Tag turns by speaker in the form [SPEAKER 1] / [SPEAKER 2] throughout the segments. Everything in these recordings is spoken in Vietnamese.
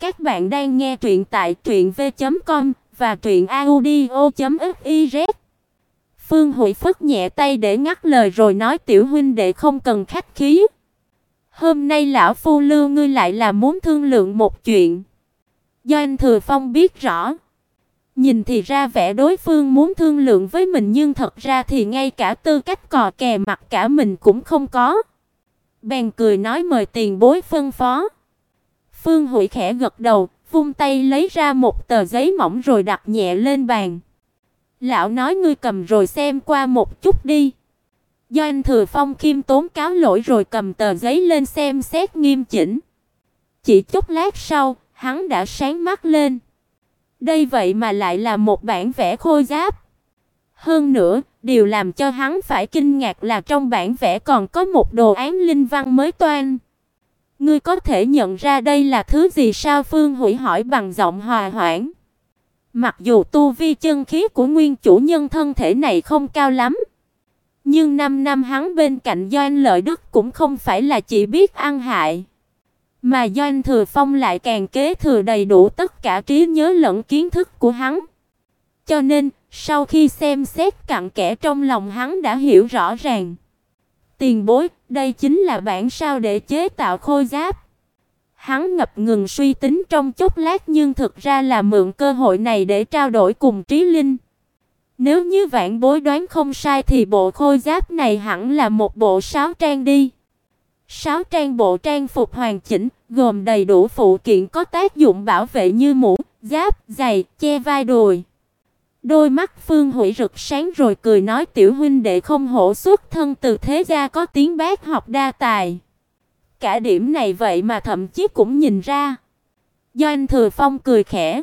[SPEAKER 1] Các bạn đang nghe truyện tại truyệnv.com và truyệnaudio.fiz. Phương Hủy phất nhẹ tay để ngắt lời rồi nói, tiểu huynh đệ không cần khách khí. Hôm nay lão phu lưu ngươi lại là muốn thương lượng một chuyện. Do anh Thừa Phong biết rõ. Nhìn thì ra vẻ đối phương muốn thương lượng với mình, nhưng thật ra thì ngay cả tư cách cò kè mặt cả mình cũng không có. Bèn cười nói, mời tiền bối phân phó. Phương Hủy khẽ gật đầu, vung tay lấy ra một tờ giấy mỏng rồi đặt nhẹ lên bàn. Lão nói ngươi cầm rồi xem qua một chút đi. Do anh Thừa Phong khiêm tốn cáo lỗi rồi cầm tờ giấy lên xem xét nghiêm chỉnh. Chỉ chút lát sau, hắn đã sáng mắt lên. Đây vậy mà lại là một bản vẽ khôi giáp. Hơn nữa, điều làm cho hắn phải kinh ngạc là trong bản vẽ còn có một đồ án linh văn mới toan. Ngươi có thể nhận ra đây là thứ gì sao? Phương Hủy hỏi bằng giọng hòa hoãn. Mặc dù tu vi chân khí của nguyên chủ nhân thân thể này không cao lắm, nhưng năm năm hắn bên cạnh Doanh Lợi Đức cũng không phải là chỉ biết ăn hại, mà Doanh Thừa Phong lại càng kế thừa đầy đủ tất cả trí nhớ lẫn kiến thức của hắn. Cho nên, sau khi xem xét cặn kẽ trong lòng hắn đã hiểu rõ ràng. Tiền bối, đây chính là bản sao để chế tạo khôi giáp. Hắn ngập ngừng suy tính trong chốc lát nhưng thực ra là mượn cơ hội này để trao đổi cùng Trí Linh. Nếu như vạn bối đoán không sai thì bộ khôi giáp này hẳn là một bộ sáo trang đi. Sáo trang bộ trang phục hoàn chỉnh, gồm đầy đủ phụ kiện có tác dụng bảo vệ như mũ, giáp, giày, che vai đùi. Đôi mắt Phương Hủy rực sáng rồi cười nói tiểu huynh đệ không hổ xuất thân từ thế gia có tiếng bác học đa tài. Cả điểm này vậy mà thậm chí cũng nhìn ra. Do anh Thừa Phong cười khẽ.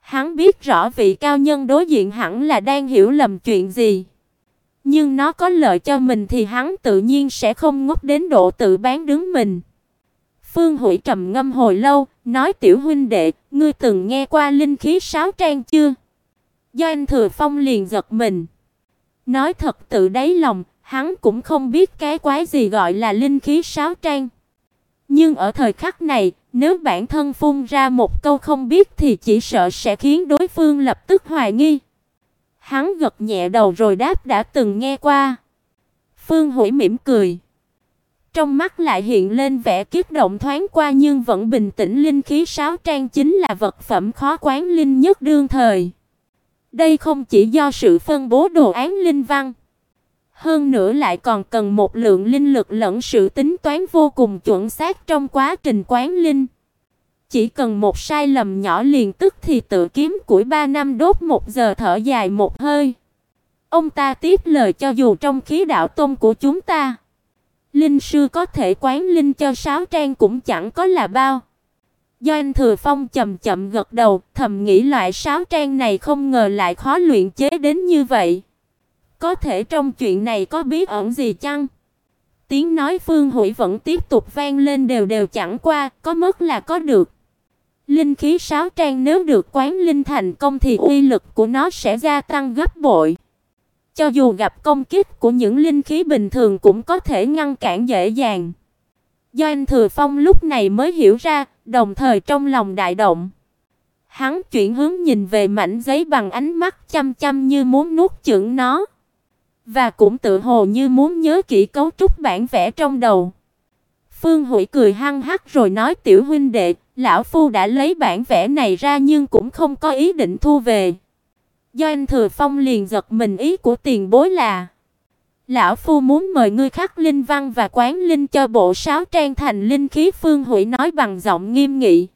[SPEAKER 1] Hắn biết rõ vị cao nhân đối diện hẳn là đang hiểu lầm chuyện gì. Nhưng nó có lợi cho mình thì hắn tự nhiên sẽ không ngốc đến độ tự bán đứng mình. Phương Hủy trầm ngâm hồi lâu, nói tiểu huynh đệ, ngươi từng nghe qua linh khí sáo trang chưa? Do anh Thừa Phong liền giật mình. Nói thật tự đáy lòng, hắn cũng không biết cái quái gì gọi là linh khí sáo trang. Nhưng ở thời khắc này, nếu bản thân phun ra một câu không biết thì chỉ sợ sẽ khiến đối phương lập tức hoài nghi. Hắn gật nhẹ đầu rồi đáp đã từng nghe qua. Phương Hủy mỉm cười. Trong mắt lại hiện lên vẻ kiếp động thoáng qua nhưng vẫn bình tĩnh linh khí sáo trang chính là vật phẩm khó quán linh nhất đương thời. Đây không chỉ do sự phân bố đồ án linh văn, hơn nữa lại còn cần một lượng linh lực lẫn sự tính toán vô cùng chuẩn xác trong quá trình quán linh. Chỉ cần một sai lầm nhỏ liền tức thì tự kiếm củi 3 năm đốt một giờ thở dài một hơi. Ông ta tiếp lời cho dù trong khí đạo tông của chúng ta, linh sư có thể quán linh cho sáu trang cũng chẳng có là bao doanh Thừa Phong chậm chậm gật đầu, thầm nghĩ loại sáo trang này không ngờ lại khó luyện chế đến như vậy. Có thể trong chuyện này có bí ẩn gì chăng? Tiếng nói Phương Hủy vẫn tiếp tục vang lên đều đều chẳng qua, có mất là có được. Linh khí sáo trang nếu được quán linh thành công thì uy lực của nó sẽ gia tăng gấp bội. Cho dù gặp công kích của những linh khí bình thường cũng có thể ngăn cản dễ dàng. Do anh Thừa Phong lúc này mới hiểu ra, đồng thời trong lòng đại động. Hắn chuyển hướng nhìn về mảnh giấy bằng ánh mắt chăm chăm như muốn nuốt chửng nó, và cũng tự hồ như muốn nhớ kỹ cấu trúc bản vẽ trong đầu. Phương Hủy cười hăng hắc rồi nói tiểu huynh đệ, lão phu đã lấy bản vẽ này ra nhưng cũng không có ý định thu về. Do anh Thừa Phong liền giật mình ý của tiền bối là Lão phu muốn mời ngươi khắc linh văn và quán linh cho bộ sáo trang thành linh khí Phương Hủy nói bằng giọng nghiêm nghị.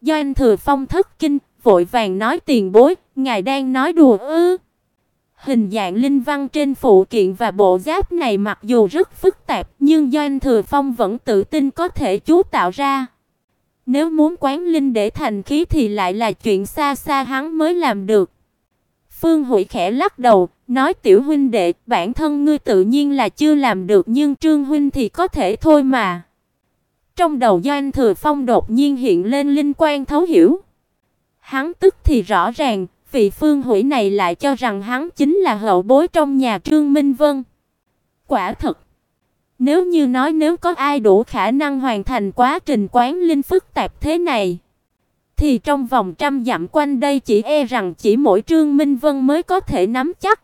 [SPEAKER 1] Do anh Thừa Phong thất kinh, vội vàng nói tiền bối, ngài đang nói đùa ư? Hình dạng linh văn trên phụ kiện và bộ giáp này mặc dù rất phức tạp, nhưng do anh Thừa Phong vẫn tự tin có thể chú tạo ra. Nếu muốn quán linh để thành khí thì lại là chuyện xa xa hắn mới làm được. Phương Hủy khẽ lắc đầu, nói tiểu huynh đệ, bản thân ngươi tự nhiên là chưa làm được nhưng Trương huynh thì có thể thôi mà. Trong đầu Doanh Thừa Phong đột nhiên hiện lên linh quan thấu hiểu. Hắn tức thì rõ ràng, vị Phương Hủy này lại cho rằng hắn chính là hậu bối trong nhà Trương Minh Vân. Quả thật, nếu như nói nếu có ai đủ khả năng hoàn thành quá trình quán linh phức tạp thế này, thì trong vòng trăm dặm quanh đây chỉ e rằng chỉ mỗi Trương Minh Vân mới có thể nắm chắc.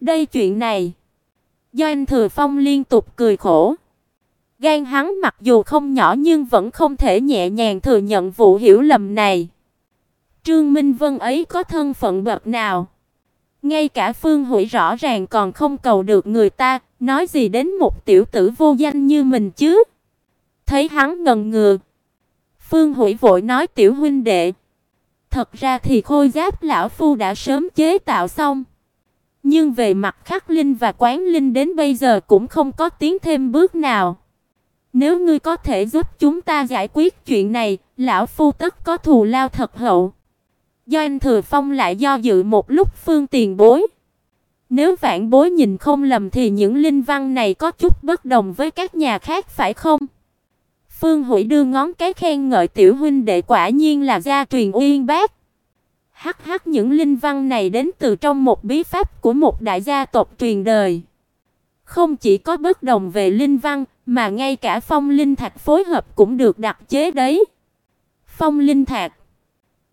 [SPEAKER 1] Đây chuyện này, doanh Thừa Phong liên tục cười khổ. Gan hắn mặc dù không nhỏ nhưng vẫn không thể nhẹ nhàng thừa nhận vụ hiểu lầm này. Trương Minh Vân ấy có thân phận bậc nào? Ngay cả Phương Hủy rõ ràng còn không cầu được người ta, nói gì đến một tiểu tử vô danh như mình chứ? Thấy hắn ngần ngừ, Phương Hủy vội nói tiểu huynh đệ, thật ra thì khôi giáp lão phu đã sớm chế tạo xong. Nhưng về mặt khắc linh và quán linh đến bây giờ cũng không có tiến thêm bước nào. Nếu ngươi có thể giúp chúng ta giải quyết chuyện này, lão phu tất có thù lao thật hậu. Do anh Thừa Phong lại do dự một lúc phương tiền bối. Nếu vạn bối nhìn không lầm thì những linh văn này có chút bất đồng với các nhà khác phải không? Phương Hủy đưa ngón cái khen ngợi tiểu huynh đệ quả nhiên là gia truyền uyên bác. Hắc hắc những linh văn này đến từ trong một bí pháp của một đại gia tộc truyền đời. Không chỉ có bất đồng về linh văn, mà ngay cả phong linh thạch phối hợp cũng được đặc chế đấy. Phong linh thạch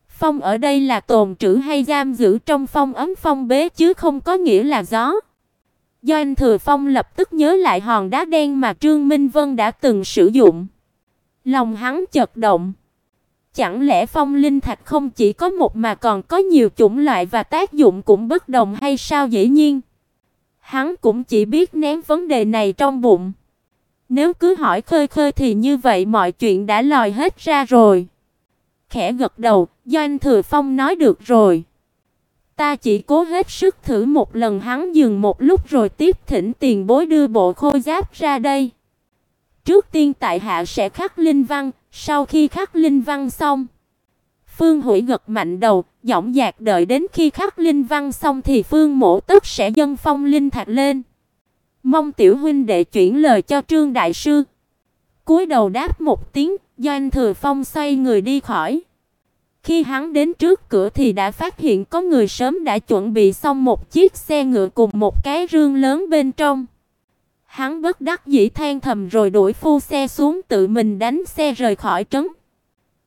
[SPEAKER 1] Phong ở đây là tồn trữ hay giam giữ trong phong ấm phong bế chứ không có nghĩa là gió. Do anh Thừa Phong lập tức nhớ lại hòn đá đen mà Trương Minh Vân đã từng sử dụng. Lòng hắn chợt động. Chẳng lẽ phong linh thạch không chỉ có một mà còn có nhiều chủng loại và tác dụng cũng bất đồng hay sao dĩ nhiên? Hắn cũng chỉ biết ném vấn đề này trong bụng. Nếu cứ hỏi khơi khơi thì như vậy mọi chuyện đã lòi hết ra rồi. Khẽ gật đầu, Doanh Thừa Phong nói được rồi. Ta chỉ cố hết sức thử một lần hắn dừng một lúc rồi tiếp thỉnh tiền bối đưa bộ khôi giáp ra đây. Trước tiên tại hạ sẽ khắc linh văn, sau khi khắc linh văn xong, Phương Hủy gật mạnh đầu, giọng dạc đợi đến khi khắc linh văn xong thì Phương Mộ Tức sẽ dâng phong linh thạch lên. Mong tiểu huynh đệ chuyển lời cho Trương đại sư. Cúi đầu đáp một tiếng, Doanh Thừa Phong xoay người đi khỏi. Khi hắn đến trước cửa thì đã phát hiện có người sớm đã chuẩn bị xong một chiếc xe ngựa cùng một cái rương lớn bên trong. Hắn bất đắc dĩ than thầm rồi đuổi phu xe xuống tự mình đánh xe rời khỏi trấn.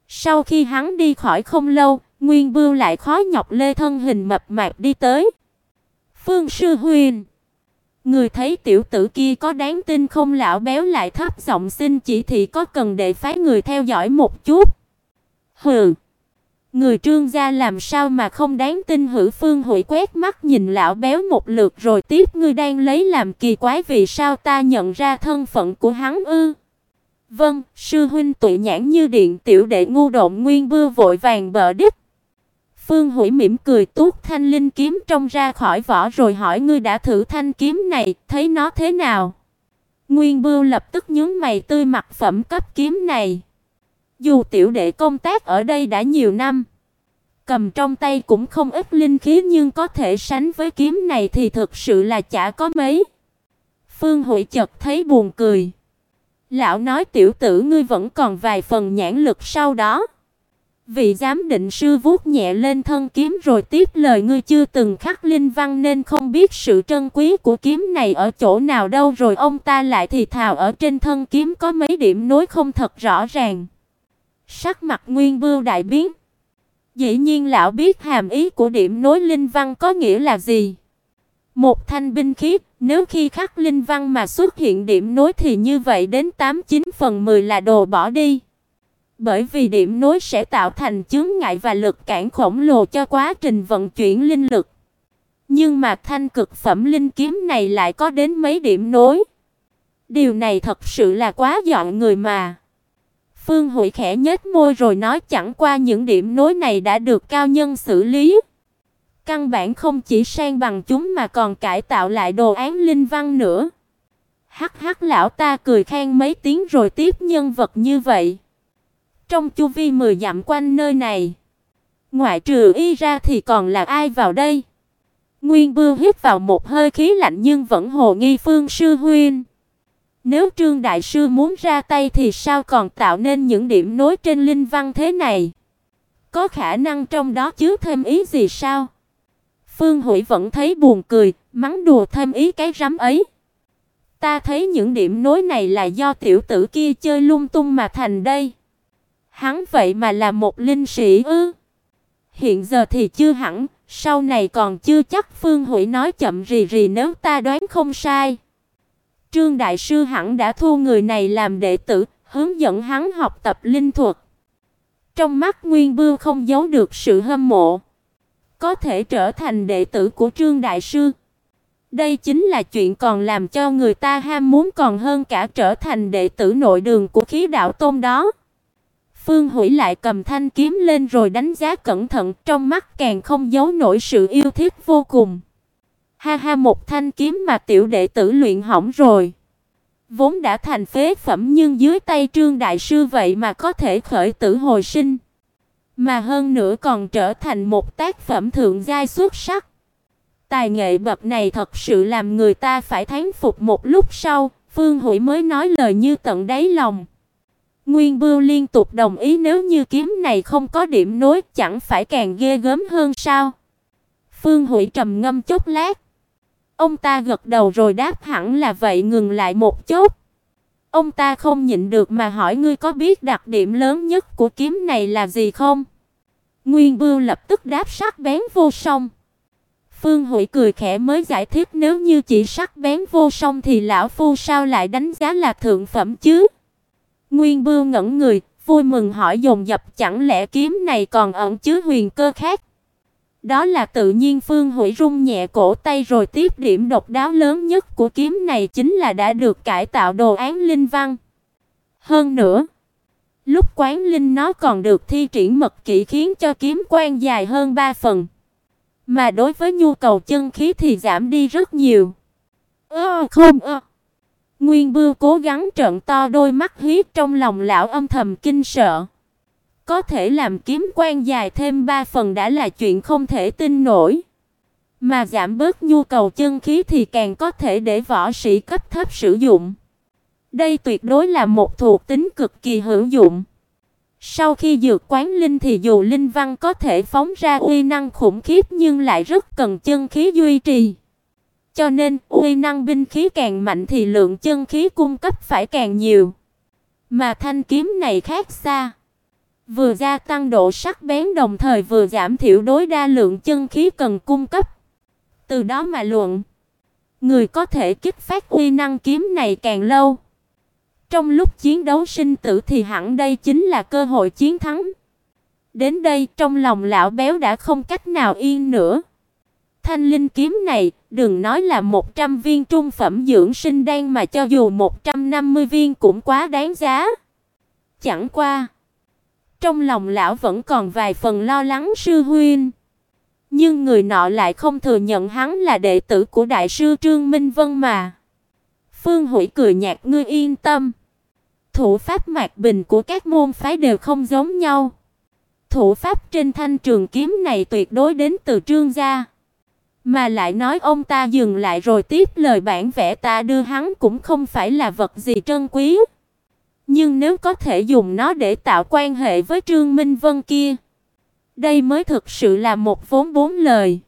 [SPEAKER 1] Sau khi hắn đi khỏi không lâu, Nguyên Bưu lại khó nhọc lê thân hình mập mạp đi tới. Phương sư huynh, người thấy tiểu tử kia có đáng tin không lão béo lại thấp giọng xin chỉ thị có cần để phái người theo dõi một chút. Hừ. Người Trương gia làm sao mà không đáng tin hử Phương Hủy quét mắt nhìn lão béo một lượt rồi tiếp ngươi đang lấy làm kỳ quái vì sao ta nhận ra thân phận của hắn ư? Vâng, sư huynh tụi nhãn như điện tiểu đệ ngu độn nguyên bưa vội vàng bợ đích. Phương Hủy mỉm cười tuốt thanh linh kiếm trong ra khỏi vỏ rồi hỏi ngươi đã thử thanh kiếm này, thấy nó thế nào? Nguyên Bưu lập tức nhướng mày tươi mặt phẩm cấp kiếm này. Dù tiểu đệ công tác ở đây đã nhiều năm, cầm trong tay cũng không ít linh khí nhưng có thể sánh với kiếm này thì thực sự là chả có mấy. Phương Hủy chợt thấy buồn cười. Lão nói tiểu tử ngươi vẫn còn vài phần nhãn lực sau đó. Vị giám định sư vuốt nhẹ lên thân kiếm rồi tiếp lời ngươi chưa từng khắc linh văn nên không biết sự trân quý của kiếm này ở chỗ nào đâu rồi ông ta lại thì thào ở trên thân kiếm có mấy điểm nối không thật rõ ràng. Sắc mặt Nguyên Bưu đại biến. Dĩ nhiên lão biết hàm ý của điểm nối linh văn có nghĩa là gì. Một thanh binh khí, nếu khi khắc linh văn mà xuất hiện điểm nối thì như vậy đến 89 phần 10 là đồ bỏ đi. Bởi vì điểm nối sẽ tạo thành chướng ngại và lực cản khổng lồ cho quá trình vận chuyển linh lực. Nhưng mà thanh cực phẩm linh kiếm này lại có đến mấy điểm nối. Điều này thật sự là quá dọn người mà. Phương Hủy khẽ nhếch môi rồi nói chẳng qua những điểm nối này đã được cao nhân xử lý. Căn bản không chỉ sang bằng chúng mà còn cải tạo lại đồ án linh văn nữa. Hắc hắc lão ta cười khan mấy tiếng rồi tiếp nhân vật như vậy. Trong chu vi 10 dặm quanh nơi này, ngoại trừ y ra thì còn là ai vào đây? Nguyên Bưu hít vào một hơi khí lạnh nhưng vẫn hồ nghi Phương sư huynh. Nếu Trương đại sư muốn ra tay thì sao còn tạo nên những điểm nối trên linh văn thế này? Có khả năng trong đó chứa thêm ý gì sao? Phương Hủy vẫn thấy buồn cười, mắng đùa thêm ý cái rắm ấy. Ta thấy những điểm nối này là do tiểu tử kia chơi lung tung mà thành đây. Hắn vậy mà là một linh sĩ ư? Hiện giờ thì chưa hẳn, sau này còn chưa chắc Phương Hủy nói chậm rì rì nếu ta đoán không sai. Trương đại sư hẳn đã thu người này làm đệ tử, hướng dẫn hắn học tập linh thuật. Trong mắt Nguyên Bưu không giấu được sự hâm mộ. Có thể trở thành đệ tử của Trương đại sư. Đây chính là chuyện còn làm cho người ta ham muốn còn hơn cả trở thành đệ tử nội đường của khí đạo tôn đó. Phương Hủy lại cầm thanh kiếm lên rồi đánh giá cẩn thận, trong mắt càng không giấu nổi sự yêu thích vô cùng. Ha ha một thanh kiếm mà tiểu đệ tử luyện hỏng rồi. Vốn đã thành phế phẩm nhưng dưới tay Trương đại sư vậy mà có thể khởi tử hồi sinh, mà hơn nữa còn trở thành một tác phẩm thượng giai xuất sắc. Tài nghệ bậc này thật sự làm người ta phải thán phục một lúc sau, Phương Hủy mới nói lời như tận đáy lòng. Nguyên Bưu liên tục đồng ý nếu như kiếm này không có điểm nối, chẳng phải càng ghê gớm hơn sao? Phương Hủy trầm ngâm chốc lát. Ông ta gật đầu rồi đáp hẳn là vậy ngừng lại một chút. Ông ta không nhịn được mà hỏi ngươi có biết đặc điểm lớn nhất của kiếm này là gì không? Nguyên Bưu lập tức đáp sắc bén vô song. Phương Hủy cười khẽ mới giải thích nếu như chỉ sắc bén vô song thì lão phu sao lại đánh giá là thượng phẩm chứ? Nguyên Bưu ngẩn người, vui mừng hỏi dồn dập chẳng lẽ kiếm này còn ẩn chứa huyền cơ khác? Đó là tự nhiên Phương Hủy rung nhẹ cổ tay rồi tiếp điểm độc đáo lớn nhất của kiếm này chính là đã được cải tạo đồ án linh văn. Hơn nữa, lúc quán linh nó còn được thi triển mật kỹ khiến cho kiếm quan dài hơn 3 phần. Mà đối với nhu cầu chân khí thì giảm đi rất nhiều. Ơ không ơ. Nguyên Bưu cố gắng trợn to đôi mắt hiếp trong lòng lão âm thầm kinh sợ. Có thể làm kiếm quan dài thêm 3 phần đã là chuyện không thể tin nổi. Mà giảm bớt nhu cầu chân khí thì càng có thể để võ sĩ cấp thấp sử dụng. Đây tuyệt đối là một thuộc tính cực kỳ hữu dụng. Sau khi dược quán linh thì dù linh văn có thể phóng ra uy năng khủng khiếp nhưng lại rất cần chân khí duy trì. Cho nên, uy năng binh khí càng mạnh thì lượng chân khí cung cấp phải càng nhiều. Mà thanh kiếm này khác xa. Vừa gia tăng độ sắc bén đồng thời vừa giảm thiểu đối đa lượng chân khí cần cung cấp. Từ đó mà luận, người có thể kích phát uy năng kiếm này càng lâu. Trong lúc chiến đấu sinh tử thì hẳn đây chính là cơ hội chiến thắng. Đến đây, trong lòng lão béo đã không cách nào yên nữa. Thanh linh kiếm này, đừng nói là 100 viên trung phẩm dưỡng sinh đan mà cho dù 150 viên cũng quá đáng giá. Chẳng qua, trong lòng lão vẫn còn vài phần lo lắng sư huynh. Nhưng người nọ lại không thừa nhận hắn là đệ tử của đại sư Trương Minh Vân mà. Phương Hủy cười nhạt, ngươi yên tâm. Thủ pháp mạc bình của các môn phái đều không giống nhau. Thủ pháp trên thanh trường kiếm này tuyệt đối đến từ Trương gia. Mà lại nói ông ta dừng lại rồi tiếp lời bản vẽ ta đưa hắn cũng không phải là vật gì trân quý. Nhưng nếu có thể dùng nó để tạo quan hệ với Trương Minh Vân kia, đây mới thực sự là một vốn bốn lời.